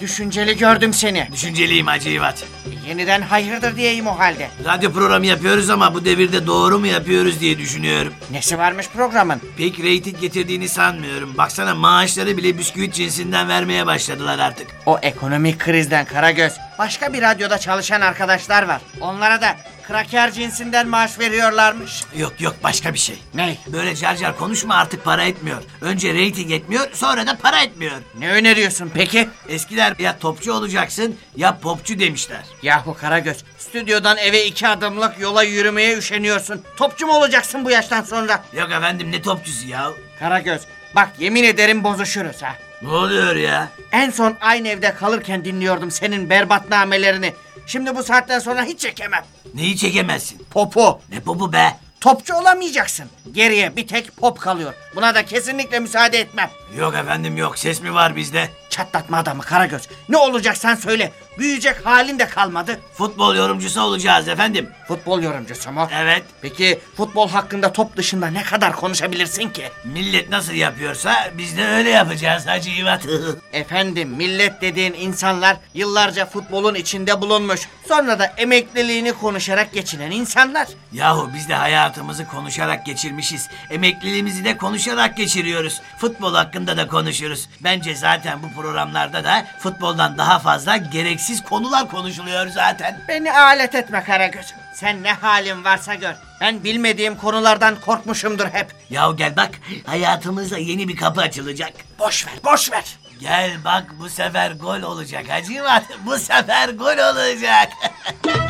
Düşünceli gördüm seni. Düşünceliyim Hacı İvat. Yeniden hayırdır diyeyim o halde. Radyo programı yapıyoruz ama bu devirde doğru mu yapıyoruz diye düşünüyorum. Nesi varmış programın? Pek reyting getirdiğini sanmıyorum. Baksana maaşları bile bisküvit cinsinden vermeye başladılar artık. O ekonomik krizden Karagöz. Başka bir radyoda çalışan arkadaşlar var. Onlara da kraker cinsinden maaş veriyorlarmış. Yok yok başka bir şey. Ney? Böyle car car konuşma artık para etmiyor. Önce reyting etmiyor sonra da para etmiyor. Ne öneriyorsun peki? Eskiler ya topçu olacaksın ya popçu demişler. Yahu Karagöz, stüdyodan eve iki adımlık yola yürümeye üşeniyorsun. Topçu mu olacaksın bu yaştan sonra? Yok efendim ne topçusu ya? Karagöz, bak yemin ederim bozuşuruz ha. Ne oluyor ya? En son aynı evde kalırken dinliyordum senin berbat namelerini. Şimdi bu saatten sonra hiç çekemem. Neyi çekemezsin? Popu. Ne popu be? Topçu olamayacaksın. Geriye bir tek pop kalıyor. Buna da kesinlikle müsaade etmem. Yok efendim yok ses mi var bizde? Çatlatma adamı Karagöz. Ne olacaksan söyle. Büyüyecek halin de kalmadı. Futbol yorumcusu olacağız efendim. Futbol yorumcusu mu? Evet. Peki futbol hakkında top dışında ne kadar konuşabilirsin ki? Millet nasıl yapıyorsa biz de öyle yapacağız Hacı İvat. Efendim millet dediğin insanlar yıllarca futbolun içinde bulunmuş. Sonra da emekliliğini konuşarak geçinen insanlar. Yahu biz de hayatımızı konuşarak geçirmişiz. Emekliliğimizi de konuşarak geçiriyoruz. Futbol hakkında da konuşuruz. Bence zaten bu programlarda da futboldan daha fazla gereksiz konular konuşuluyor zaten. Beni alet etme Karagöz'üm. Sen ne halin varsa gör. Ben bilmediğim konulardan korkmuşumdur hep. Yahu gel bak hayatımızda yeni bir kapı açılacak. Boş ver, boş ver. Gel bak bu sefer gol olacak Hacı İvat. Bu sefer gol olacak.